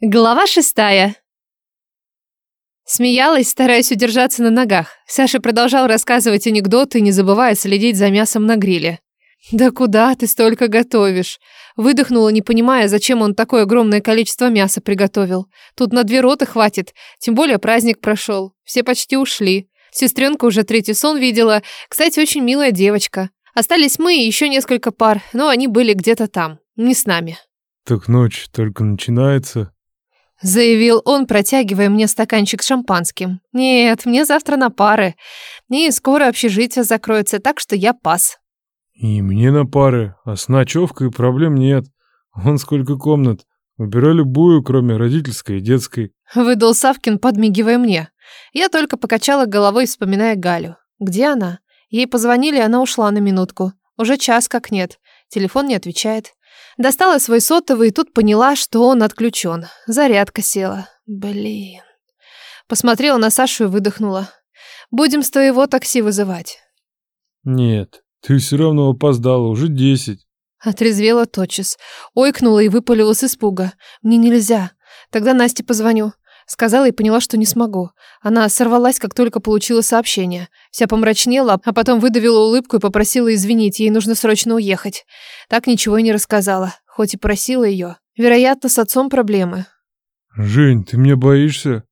Глава шестая. Смеялась, стараясь удержаться на ногах. Саша продолжал рассказывать анекдоты, не забывая следить за мясом на гриле. «Да куда ты столько готовишь?» Выдохнула, не понимая, зачем он такое огромное количество мяса приготовил. Тут на две роты хватит, тем более праздник прошел. Все почти ушли. Сестренка уже третий сон видела. Кстати, очень милая девочка. Остались мы и еще несколько пар, но они были где-то там, не с нами. «Так ночь только начинается», Заявил он, протягивая мне стаканчик с шампанским. Нет, мне завтра на пары. И скоро общежитие закроется, так что я пас. И мне на пары, а с ночевкой проблем нет. Вон сколько комнат. Выбирай любую, кроме родительской и детской. Выдал Савкин, подмигивая мне. Я только покачала головой, вспоминая Галю. Где она? Ей позвонили, она ушла на минутку. Уже час как нет. Телефон не отвечает. Достала свой сотовый и тут поняла, что он отключен. Зарядка села. Блин. Посмотрела на Сашу и выдохнула. Будем с твоего такси вызывать. Нет, ты все равно опоздала, уже десять. Отрезвела тотчас. Ойкнула и выпалила с испуга. Мне нельзя. Тогда Насте позвоню. Сказала и поняла, что не смогу. Она сорвалась, как только получила сообщение. Вся помрачнела, а потом выдавила улыбку и попросила извинить, ей нужно срочно уехать. Так ничего и не рассказала, хоть и просила ее. Вероятно, с отцом проблемы. «Жень, ты меня боишься?»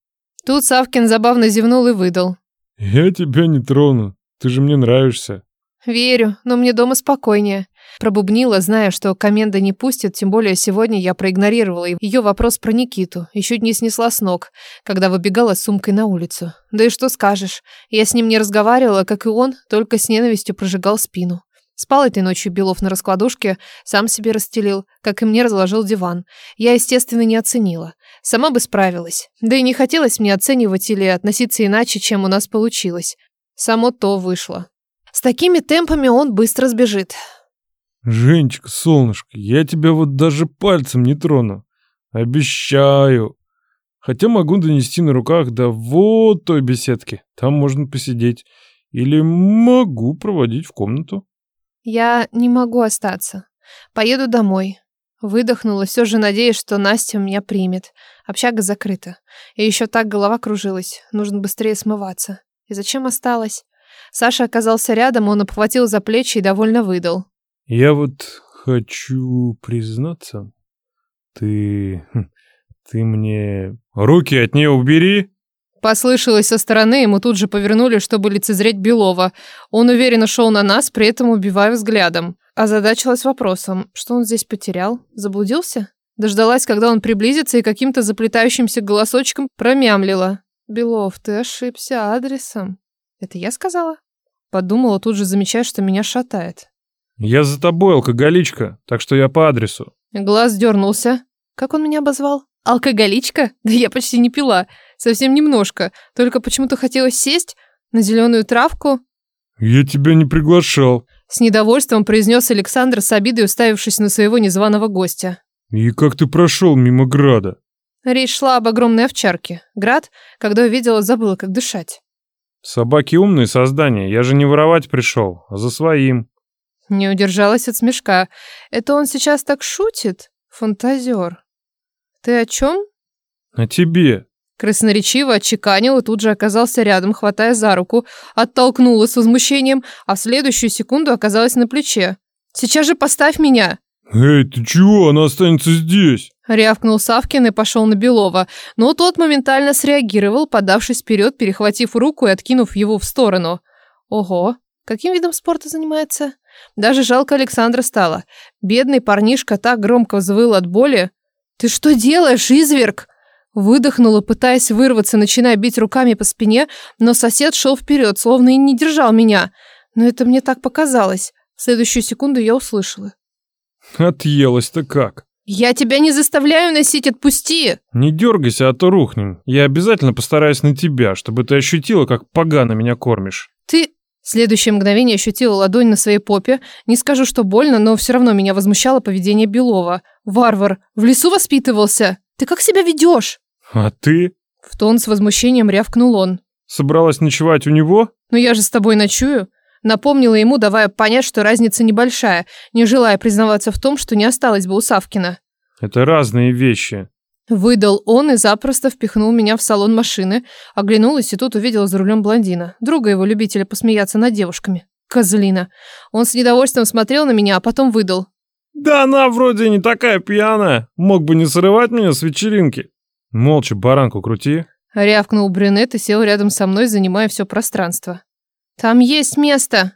Тут Савкин забавно зевнул и выдал. «Я тебя не трону, ты же мне нравишься». «Верю, но мне дома спокойнее». Пробубнила, зная, что коменда не пустит, тем более сегодня я проигнорировала ее вопрос про Никиту и чуть не снесла с ног, когда выбегала с сумкой на улицу. Да и что скажешь, я с ним не разговаривала, как и он, только с ненавистью прожигал спину. Спал этой ночью Белов на раскладушке, сам себе расстелил, как и мне разложил диван. Я, естественно, не оценила. Сама бы справилась. Да и не хотелось мне оценивать или относиться иначе, чем у нас получилось. Само то вышло. С такими темпами он быстро сбежит. Женечка, солнышко, я тебя вот даже пальцем не трону. Обещаю. Хотя могу донести на руках до вот той беседки. Там можно посидеть. Или могу проводить в комнату. Я не могу остаться. Поеду домой. Выдохнула, все же надеясь, что Настя меня примет. Общага закрыта. И еще так голова кружилась. Нужно быстрее смываться. И зачем осталась? Саша оказался рядом, он обхватил за плечи и довольно выдал. Я вот хочу признаться, ты... Хм, ты мне... Руки от нее убери!» Послышалось со стороны, ему тут же повернули, чтобы лицезреть Белова. Он уверенно шел на нас, при этом убивая взглядом. Озадачилась вопросом, что он здесь потерял? Заблудился? Дождалась, когда он приблизится, и каким-то заплетающимся голосочком промямлила. «Белов, ты ошибся адресом». «Это я сказала?» Подумала, тут же замечая, что меня шатает. «Я за тобой, алкоголичка, так что я по адресу». Глаз дернулся. Как он меня обозвал? Алкоголичка? Да я почти не пила. Совсем немножко. Только почему-то хотелось сесть на зеленую травку. «Я тебя не приглашал», — с недовольством произнес Александр с обидой, уставившись на своего незваного гостя. «И как ты прошел мимо града?» Речь шла об огромной овчарке. Град, когда увидела, забыла, как дышать. «Собаки умные создания. Я же не воровать пришел, а за своим». Не удержалась от смешка. Это он сейчас так шутит? Фантазер. Ты о чем? О тебе. Красноречиво отчеканил и тут же оказался рядом, хватая за руку, оттолкнула с возмущением, а в следующую секунду оказалась на плече. «Сейчас же поставь меня!» «Эй, ты чего? Она останется здесь!» Рявкнул Савкин и пошел на Белова, но тот моментально среагировал, подавшись вперед, перехватив руку и откинув его в сторону. «Ого, каким видом спорта занимается?» Даже жалко Александра стало. Бедный парнишка так громко взвыл от боли. «Ты что делаешь, изверг?» Выдохнула, пытаясь вырваться, начиная бить руками по спине, но сосед шел вперед, словно и не держал меня. Но это мне так показалось. В следующую секунду я услышала. «Отъелась-то как?» «Я тебя не заставляю носить, отпусти!» «Не дергайся, а то рухнем. Я обязательно постараюсь на тебя, чтобы ты ощутила, как погано меня кормишь». «Ты...» В следующее мгновение ощутила ладонь на своей попе. Не скажу, что больно, но все равно меня возмущало поведение Белова. «Варвар, в лесу воспитывался? Ты как себя ведешь?» «А ты?» В тон с возмущением рявкнул он. «Собралась ночевать у него?» «Ну я же с тобой ночую». Напомнила ему, давая понять, что разница небольшая, не желая признаваться в том, что не осталось бы у Савкина. «Это разные вещи». Выдал он и запросто впихнул меня в салон машины. Оглянулась и тут увидела за рулем блондина, друга его любителя посмеяться над девушками. Козлина. Он с недовольством смотрел на меня, а потом выдал. Да она вроде не такая пьяная. Мог бы не срывать меня с вечеринки. Молча баранку крути. Рявкнул брюнет и сел рядом со мной, занимая все пространство. «Там есть место!»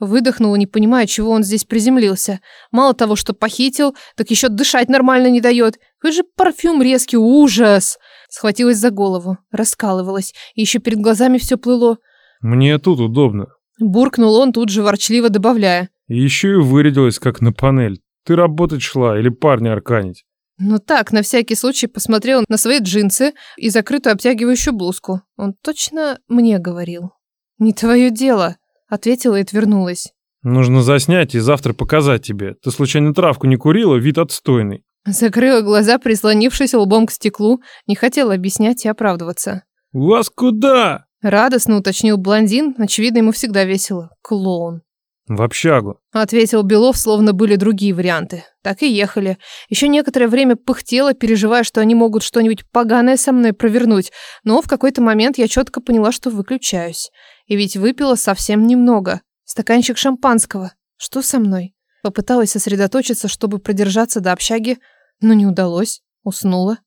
Выдохнула, не понимая, чего он здесь приземлился. Мало того, что похитил, так еще дышать нормально не дает. Вы же парфюм резкий, ужас! Схватилась за голову, раскалывалась, и еще перед глазами все плыло. Мне тут удобно. Буркнул он, тут же ворчливо добавляя. Еще и вырядилась, как на панель. Ты работать шла или парня арканить? Ну так, на всякий случай посмотрел на свои джинсы и закрытую обтягивающую блузку. Он точно мне говорил. «Не твое дело», — ответила и отвернулась. «Нужно заснять и завтра показать тебе. Ты случайно травку не курила? Вид отстойный». Закрыла глаза, прислонившись лбом к стеклу, не хотела объяснять и оправдываться. «Вас куда?» Радостно уточнил блондин, очевидно, ему всегда весело. Клоун. «В общагу», — ответил Белов, словно были другие варианты. Так и ехали. Еще некоторое время пыхтела, переживая, что они могут что-нибудь поганое со мной провернуть, но в какой-то момент я четко поняла, что выключаюсь. И ведь выпила совсем немного. Стаканчик шампанского. Что со мной? Попыталась сосредоточиться, чтобы продержаться до общаги, но не удалось. Уснула.